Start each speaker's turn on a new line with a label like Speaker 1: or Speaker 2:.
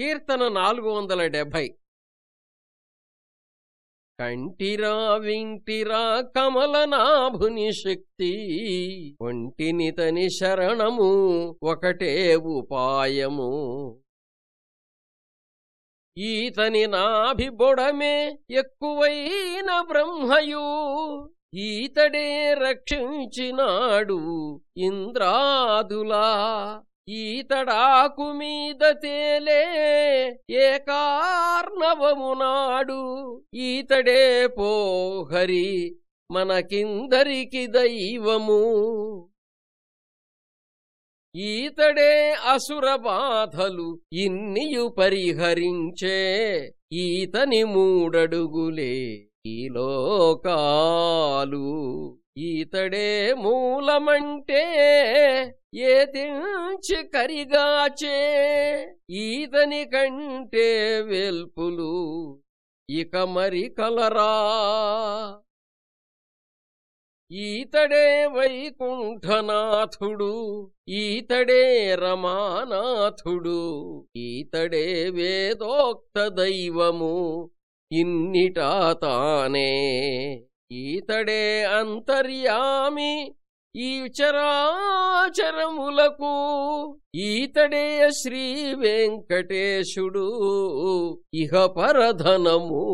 Speaker 1: కీర్తన నాలుగు వందల డెబ్భై. కంటిరా వింటిరా కమలనాభుని శక్తి ఒంటినితని శరణము ఒకటే ఉపాయము. ఈతని నాభిబొడమే ఎక్కువైన బ్రహ్మయు ఈతడే రక్షించినాడు ఇంద్రాదులా. ఈతడాకు మీద తేలే ఏ కార్ణవమునాడు ఈతడే పోహరి మనకిందరికి దైవము. ఈతడే అసుర బాధలు ఇన్నియు పరిహరించే ఈతని మూడడుగులే ఈ లోకాలు. ఈతడే మూలమంటే ఏదించి కరిగాచే? ఈతని కంటే వెల్పులు ఇక మరి కలరా? ఈతడే వైకుంఠనాథుడు ఈతడే రమానాథుడు ఈతడే వేదోక్త దైవము ఇన్నిటా తానే. ఈతడే అంతర్యామి ఈ చరాచరములకు ఈతడే శ్రీ వెంకటేశుడు ఇహ పరధనము.